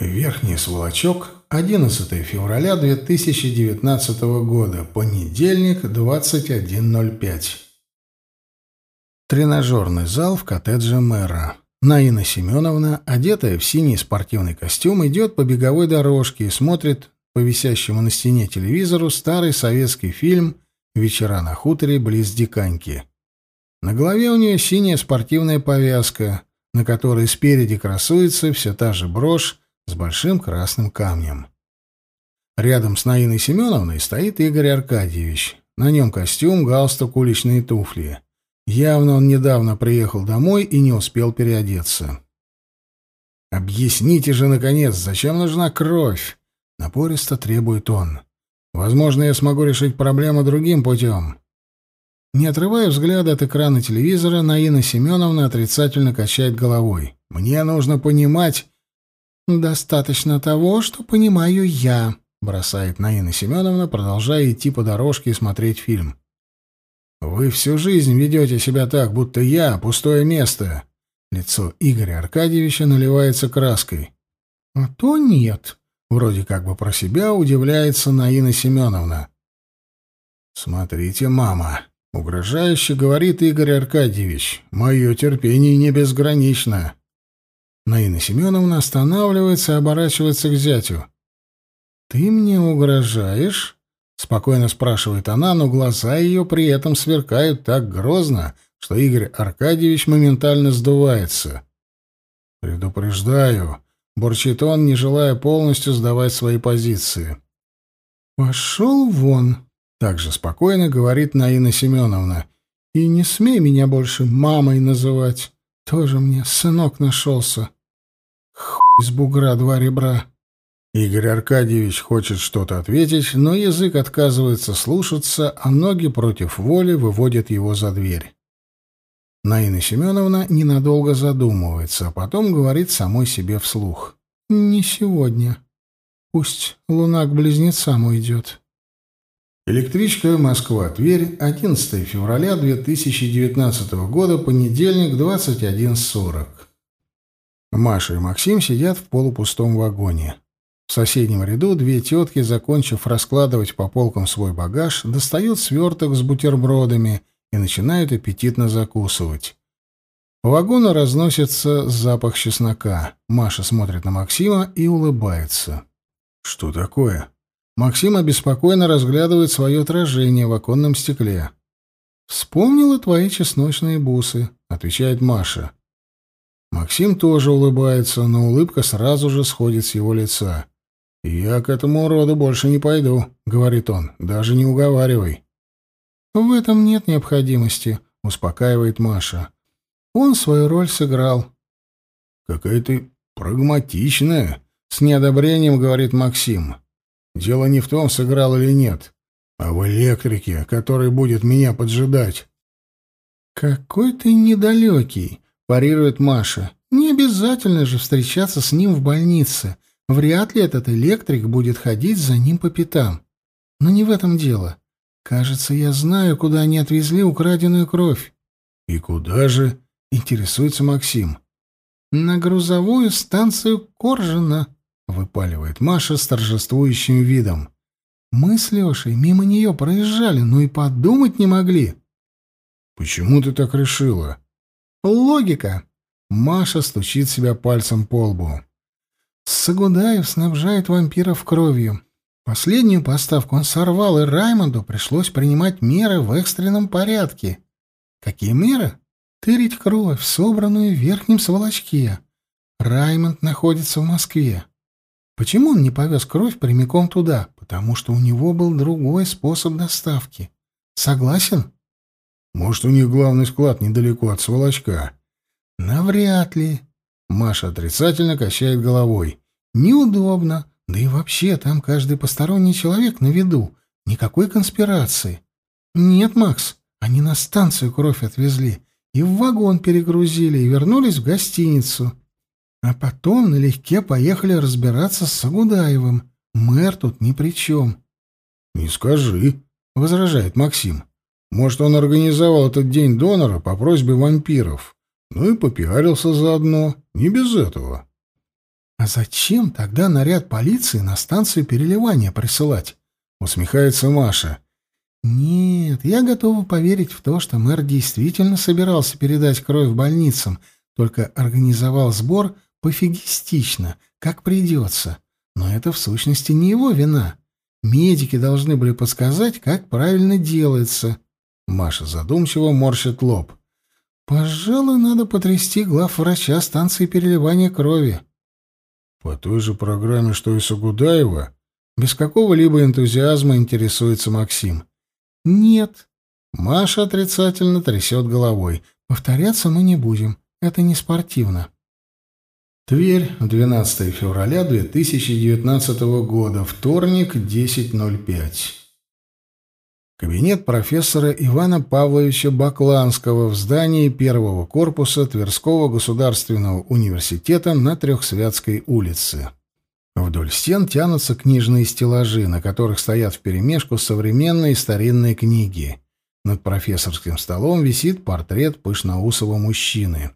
Верхний Сволочок, 11 февраля 2019 года, понедельник, 21.05. Тренажерный зал в коттедже мэра. Наина Семеновна, одетая в синий спортивный костюм, идет по беговой дорожке и смотрит по висящему на стене телевизору старый советский фильм «Вечера на хуторе близ Диканьки». На голове у нее синяя спортивная повязка, на которой спереди красуется все та же брошь, с большим красным камнем. Рядом с Наиной Семеновной стоит Игорь Аркадьевич. На нем костюм, галстук, уличные туфли. Явно он недавно приехал домой и не успел переодеться. «Объясните же, наконец, зачем нужна кровь?» — напористо требует он. «Возможно, я смогу решить проблему другим путем». Не отрывая взгляда от экрана телевизора, Наина Семеновна отрицательно качает головой. «Мне нужно понимать, «Достаточно того, что понимаю я», — бросает Наина Семеновна, продолжая идти по дорожке и смотреть фильм. «Вы всю жизнь ведете себя так, будто я — пустое место». Лицо Игоря Аркадьевича наливается краской. «А то нет», — вроде как бы про себя удивляется Наина Семеновна. «Смотрите, мама», — угрожающе говорит Игорь Аркадьевич, — «мое терпение не безгранично». Наина Семеновна останавливается и оборачивается к зятю. «Ты мне угрожаешь?» — спокойно спрашивает она, но глаза ее при этом сверкают так грозно, что Игорь Аркадьевич моментально сдувается. «Предупреждаю», — бурчит он, не желая полностью сдавать свои позиции. «Пошел вон», — также спокойно говорит Наина Семеновна. «И не смей меня больше мамой называть. Тоже мне сынок нашелся». Хуй из бугра два ребра. Игорь Аркадьевич хочет что-то ответить, но язык отказывается слушаться, а ноги против воли выводят его за дверь. Наина Семеновна ненадолго задумывается, а потом говорит самой себе вслух. «Не сегодня. Пусть луна к близнецам уйдет». Электричка Москва-Тверь, 11 февраля 2019 года, понедельник, 21.40. Маша и Максим сидят в полупустом вагоне. В соседнем ряду две тетки, закончив раскладывать по полкам свой багаж, достают сверток с бутербродами и начинают аппетитно закусывать. По вагону разносится запах чеснока. Маша смотрит на Максима и улыбается. «Что такое?» Максим обеспокоенно разглядывает свое отражение в оконном стекле. «Вспомнила твои чесночные бусы», — отвечает Маша. Максим тоже улыбается, но улыбка сразу же сходит с его лица. «Я к этому уроду больше не пойду», — говорит он, — «даже не уговаривай». «В этом нет необходимости», — успокаивает Маша. «Он свою роль сыграл». «Какая ты прагматичная», — с неодобрением говорит Максим. «Дело не в том, сыграл или нет, а в электрике, который будет меня поджидать». «Какой ты недалекий», парирует Маша. Не обязательно же встречаться с ним в больнице. Вряд ли этот электрик будет ходить за ним по пятам. Но не в этом дело. Кажется, я знаю, куда они отвезли украденную кровь. И куда же? интересуется Максим. На грузовую станцию Коржина, выпаливает Маша с торжествующим видом. Мы с Лешей мимо нее проезжали, но и подумать не могли. Почему ты так решила? Логика. Маша стучит себя пальцем по лбу. Сагудаев снабжает вампиров кровью. Последнюю поставку он сорвал, и Раймонду пришлось принимать меры в экстренном порядке. Какие меры? Тырить кровь, собранную в верхнем сволочке. Раймонд находится в Москве. Почему он не повез кровь прямиком туда? Потому что у него был другой способ доставки. Согласен? Может, у них главный склад недалеко от сволочка? Навряд ли. Маша отрицательно качает головой. Неудобно. Да и вообще, там каждый посторонний человек на виду. Никакой конспирации. Нет, Макс, они на станцию кровь отвезли. И в вагон перегрузили, и вернулись в гостиницу. А потом налегке поехали разбираться с Сагудаевым. Мэр тут ни при чем. — Не скажи, — возражает Максим. Может, он организовал этот день донора по просьбе вампиров. Ну и попиарился заодно. Не без этого. «А зачем тогда наряд полиции на станцию переливания присылать?» — усмехается Маша. «Нет, я готова поверить в то, что мэр действительно собирался передать кровь больницам, только организовал сбор пофигистично, как придется. Но это в сущности не его вина. Медики должны были подсказать, как правильно делается». Маша задумчиво морщит лоб. «Пожалуй, надо потрясти глав врача станции переливания крови». По той же программе, что и Сагудаева, без какого-либо энтузиазма интересуется Максим. Нет. Маша отрицательно трясет головой. Повторяться мы не будем. Это не спортивно. Тверь, 12 февраля 2019 года, вторник, 10.05. Кабинет профессора Ивана Павловича Бакланского в здании первого корпуса Тверского государственного университета на Трехсвятской улице. Вдоль стен тянутся книжные стеллажи, на которых стоят вперемешку современные и старинные книги. Над профессорским столом висит портрет пышноусого мужчины.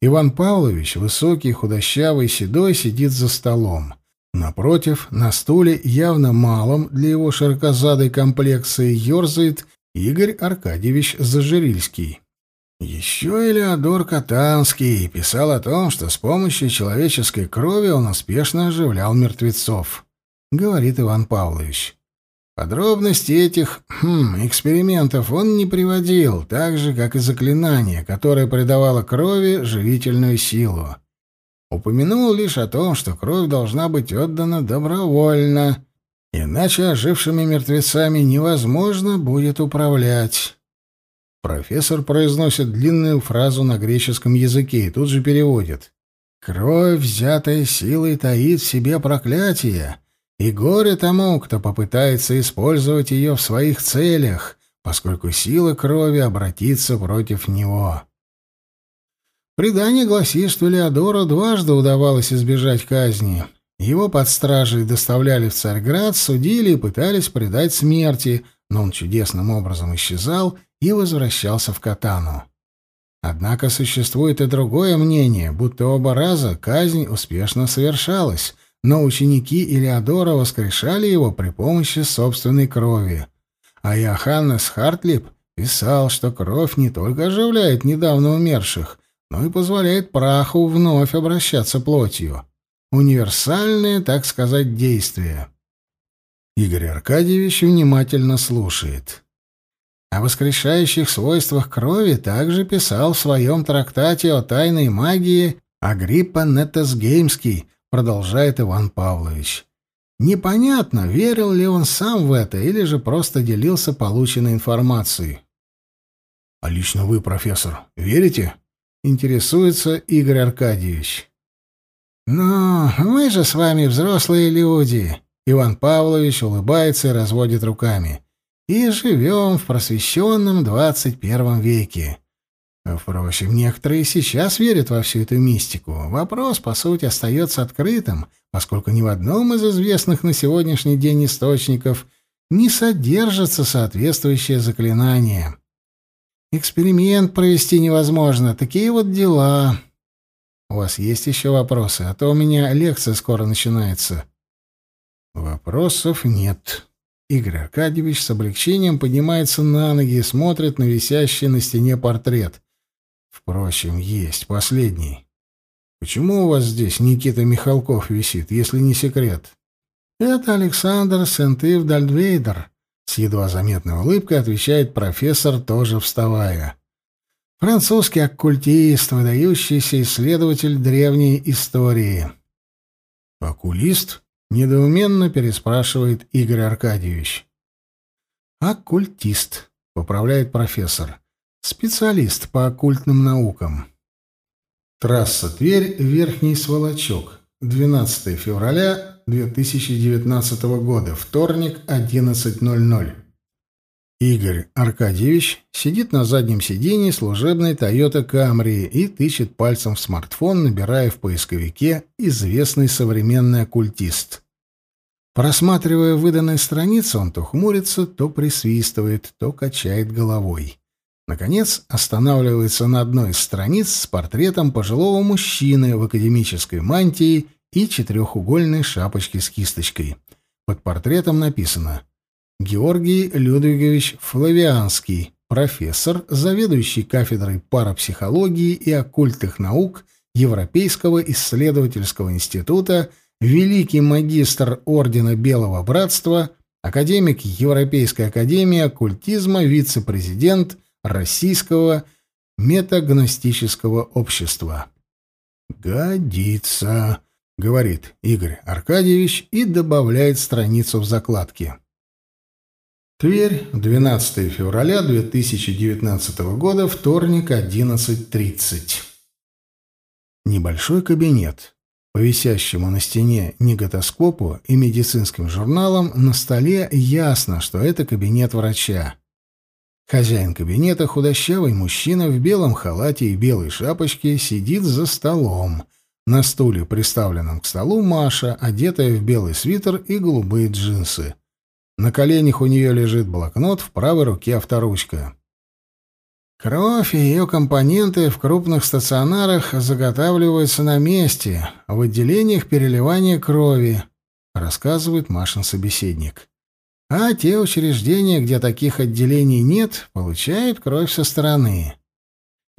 Иван Павлович, высокий, худощавый, седой, сидит за столом. Напротив, на стуле, явно малом для его широкозадой комплекции, ерзает Игорь Аркадьевич Зажирильский. Еще Элеодор Катанский писал о том, что с помощью человеческой крови он успешно оживлял мертвецов, говорит Иван Павлович. Подробности этих хм, экспериментов он не приводил, так же, как и заклинание, которое придавало крови живительную силу. Упомянул лишь о том, что кровь должна быть отдана добровольно, иначе ожившими мертвецами невозможно будет управлять. Профессор произносит длинную фразу на греческом языке и тут же переводит. «Кровь, взятая силой, таит в себе проклятие, и горе тому, кто попытается использовать ее в своих целях, поскольку сила крови обратится против него». Предание гласит, что Леодору дважды удавалось избежать казни. Его под стражей доставляли в Царьград, судили и пытались предать смерти, но он чудесным образом исчезал и возвращался в Катану. Однако существует и другое мнение, будто оба раза казнь успешно совершалась, но ученики Илеодора воскрешали его при помощи собственной крови. А Иоханнес Хартлип писал, что кровь не только оживляет недавно умерших, но и позволяет праху вновь обращаться плотью. Универсальное, так сказать, действие. Игорь Аркадьевич внимательно слушает. О воскрешающих свойствах крови также писал в своем трактате о тайной магии Агриппа Нетесгеймский, продолжает Иван Павлович. Непонятно, верил ли он сам в это или же просто делился полученной информацией. — А лично вы, профессор, верите? Интересуется Игорь Аркадьевич. «Ну, мы же с вами взрослые люди», — Иван Павлович улыбается и разводит руками. «И живем в просвещенном двадцать первом веке. Впрочем, некоторые сейчас верят во всю эту мистику. Вопрос, по сути, остается открытым, поскольку ни в одном из известных на сегодняшний день источников не содержится соответствующее заклинание. Эксперимент провести невозможно. Такие вот дела. У вас есть еще вопросы? А то у меня лекция скоро начинается. Вопросов нет. Игорь Аркадьевич с облегчением поднимается на ноги и смотрит на висящий на стене портрет. Впрочем, есть последний. Почему у вас здесь Никита Михалков висит, если не секрет? Это Александр Сентыв Дальдвейдер, с едва заметной улыбкой отвечает профессор, тоже вставая. Французский оккультист, выдающийся исследователь древней истории. «Оккулист?» — недоуменно переспрашивает Игорь Аркадьевич. «Оккультист», — поправляет профессор. «Специалист по оккультным наукам». Трасса Тверь, Верхний Сволочок, 12 февраля 2019 года, вторник, 11.00. Игорь Аркадьевич сидит на заднем сиденье служебной Toyota Camry и тычет пальцем в смартфон, набирая в поисковике «известный современный оккультист». Просматривая выданные страницы, он то хмурится, то присвистывает, то качает головой. Наконец, останавливается на одной из страниц с портретом пожилого мужчины в академической мантии и четырехугольной шапочке с кисточкой. Под портретом написано «Георгий Людвигович Флавианский, профессор, заведующий кафедрой парапсихологии и оккультных наук Европейского исследовательского института, великий магистр Ордена Белого Братства, академик Европейской академии оккультизма, вице-президент – Российского метагностического общества. «Годится», — говорит Игорь Аркадьевич и добавляет страницу в закладке. Тверь, 12 февраля 2019 года, вторник, 11.30. Небольшой кабинет. По висящему на стене неготоскопу и медицинским журналам на столе ясно, что это кабинет врача. Хозяин кабинета, худощавый мужчина в белом халате и белой шапочке, сидит за столом. На стуле, приставленном к столу, Маша, одетая в белый свитер и голубые джинсы. На коленях у нее лежит блокнот, в правой руке авторучка. Кровь и ее компоненты в крупных стационарах заготавливаются на месте, в отделениях переливания крови, рассказывает Машин собеседник. А те учреждения, где таких отделений нет, получают кровь со стороны.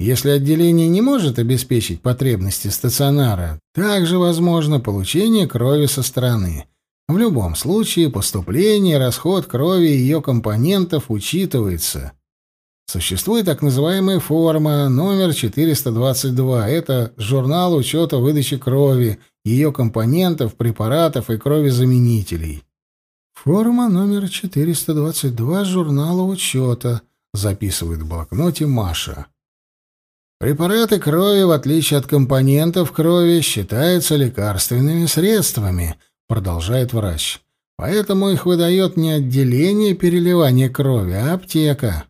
Если отделение не может обеспечить потребности стационара, также возможно получение крови со стороны. В любом случае поступление расход крови и ее компонентов учитывается. Существует так называемая форма номер 422. Это журнал учета выдачи крови, ее компонентов, препаратов и кровезаменителей. Форма номер 422 журнала учета, записывает в блокноте Маша. Препараты крови, в отличие от компонентов крови, считаются лекарственными средствами, продолжает врач. Поэтому их выдает не отделение переливания крови, а аптека.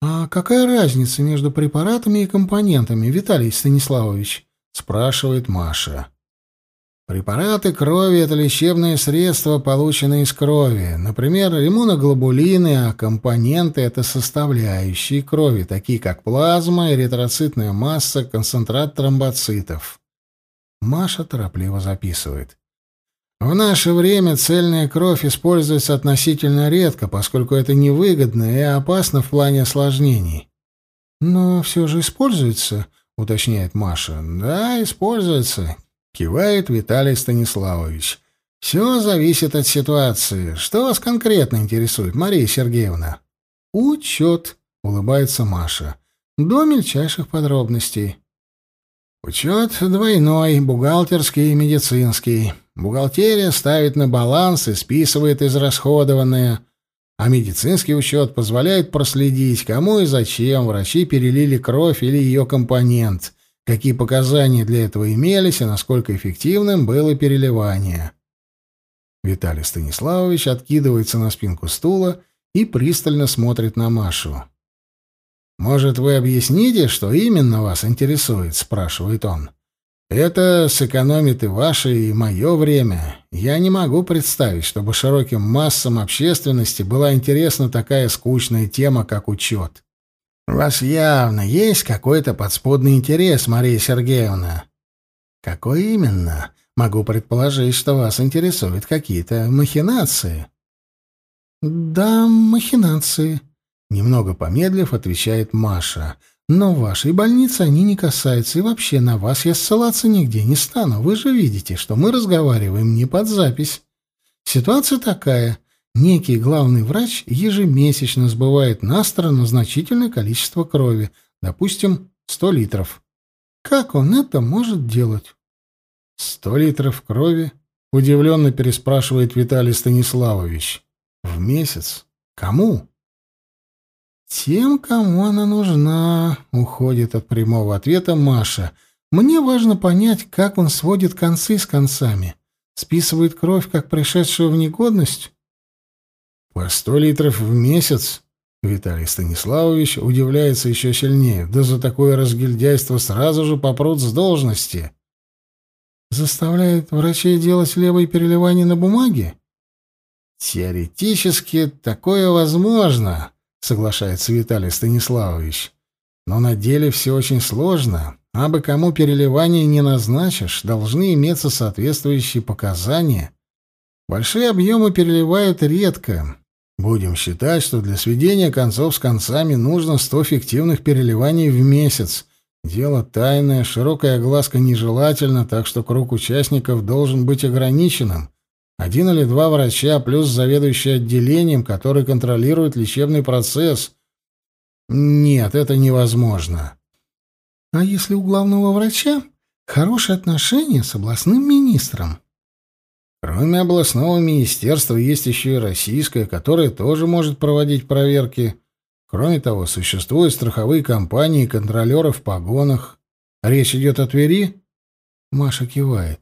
А какая разница между препаратами и компонентами, Виталий Станиславович? спрашивает Маша. Препараты крови — это лечебные средства, полученные из крови. Например, иммуноглобулины, а компоненты — это составляющие крови, такие как плазма, эритроцитная масса, концентрат тромбоцитов. Маша торопливо записывает. В наше время цельная кровь используется относительно редко, поскольку это невыгодно и опасно в плане осложнений. Но все же используется, уточняет Маша. Да, используется, Кивает Виталий Станиславович. Все зависит от ситуации. Что вас конкретно интересует, Мария Сергеевна? Учет, улыбается Маша. До мельчайших подробностей. Учет двойной, бухгалтерский и медицинский. Бухгалтерия ставит на баланс и списывает израсходованное, а медицинский учет позволяет проследить, кому и зачем врачи перелили кровь или ее компонент, какие показания для этого имелись и насколько эффективным было переливание. Виталий Станиславович откидывается на спинку стула и пристально смотрит на Машу. «Может, вы объясните, что именно вас интересует?» — спрашивает он. «Это сэкономит и ваше, и мое время. Я не могу представить, чтобы широким массам общественности была интересна такая скучная тема, как учет. У вас явно есть какой-то подспудный интерес, Мария Сергеевна. Какой именно? Могу предположить, что вас интересуют какие-то махинации. Да, махинации, немного помедлив, отвечает Маша. Но вашей больнице они не касаются, и вообще на вас я ссылаться нигде не стану. Вы же видите, что мы разговариваем не под запись. Ситуация такая. Некий главный врач ежемесячно сбывает на сторону значительное количество крови, допустим, 100 литров. Как он это может делать? 100 литров крови? Удивленно переспрашивает Виталий Станиславович. В месяц? Кому? Тем, кому она нужна, уходит от прямого ответа Маша. Мне важно понять, как он сводит концы с концами. Списывает кровь, как пришедшую в негодность? По сто литров в месяц? Виталий Станиславович удивляется еще сильнее. Да за такое разгильдяйство сразу же попрут с должности. Заставляет врачей делать левое переливание на бумаге? Теоретически такое возможно, соглашается Виталий Станиславович. Но на деле все очень сложно. А бы кому переливание не назначишь, должны иметься соответствующие показания. Большие объемы переливают редко. Будем считать, что для сведения концов с концами нужно 100 фиктивных переливаний в месяц. Дело тайное, широкая огласка нежелательна, так что круг участников должен быть ограниченным. Один или два врача плюс заведующий отделением, который контролирует лечебный процесс. Нет, это невозможно. А если у главного врача хорошие отношения с областным министром? Кроме областного министерства есть еще и российское, которое тоже может проводить проверки. Кроме того, существуют страховые компании и контролеры в погонах. Речь идет о Твери? Маша кивает.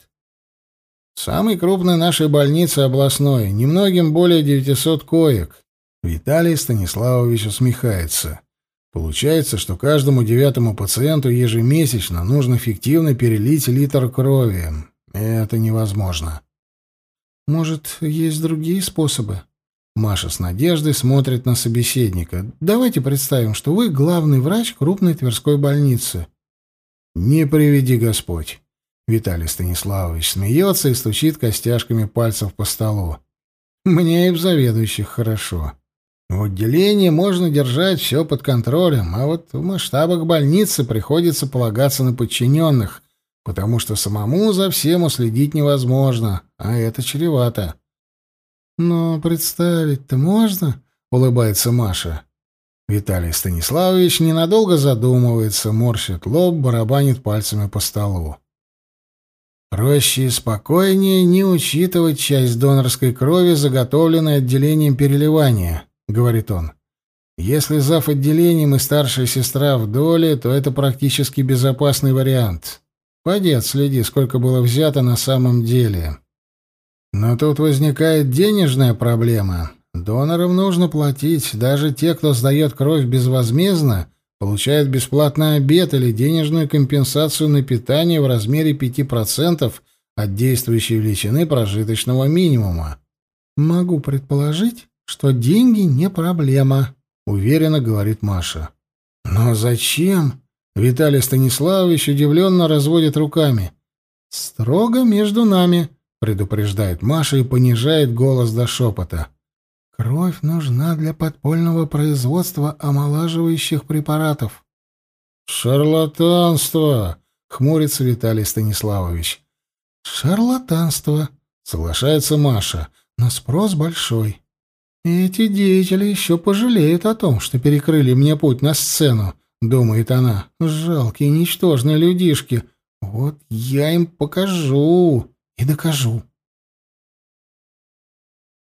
Самой крупной нашей больницы областной, немногим более 900 коек. Виталий Станиславович усмехается. Получается, что каждому девятому пациенту ежемесячно нужно фиктивно перелить литр крови. Это невозможно. Может, есть другие способы? Маша с надеждой смотрит на собеседника. Давайте представим, что вы главный врач крупной Тверской больницы. Не приведи Господь. Виталий Станиславович смеется и стучит костяшками пальцев по столу. Мне и в заведующих хорошо. В отделении можно держать все под контролем, а вот в масштабах больницы приходится полагаться на подчиненных, потому что самому за всем уследить невозможно, а это чревато. «Но представить-то можно?» — улыбается Маша. Виталий Станиславович ненадолго задумывается, морщит лоб, барабанит пальцами по столу. Проще и спокойнее не учитывать часть донорской крови, заготовленной отделением переливания. — говорит он. «Если зав. отделением и старшая сестра в доле, то это практически безопасный вариант. Пойди отследи, сколько было взято на самом деле. Но тут возникает денежная проблема. Донорам нужно платить. Даже те, кто сдает кровь безвозмездно, получают бесплатный обед или денежную компенсацию на питание в размере 5% от действующей величины прожиточного минимума. Могу предположить, что деньги не проблема, уверенно говорит Маша. Но зачем? Виталий Станиславович удивленно разводит руками. Строго между нами, предупреждает Маша и понижает голос до шепота. Кровь нужна для подпольного производства омолаживающих препаратов. Шарлатанство, хмурится Виталий Станиславович. Шарлатанство, соглашается Маша, но спрос большой. «Эти деятели еще пожалеют о том, что перекрыли мне путь на сцену», — думает она. «Жалкие, ничтожные людишки. Вот я им покажу и докажу».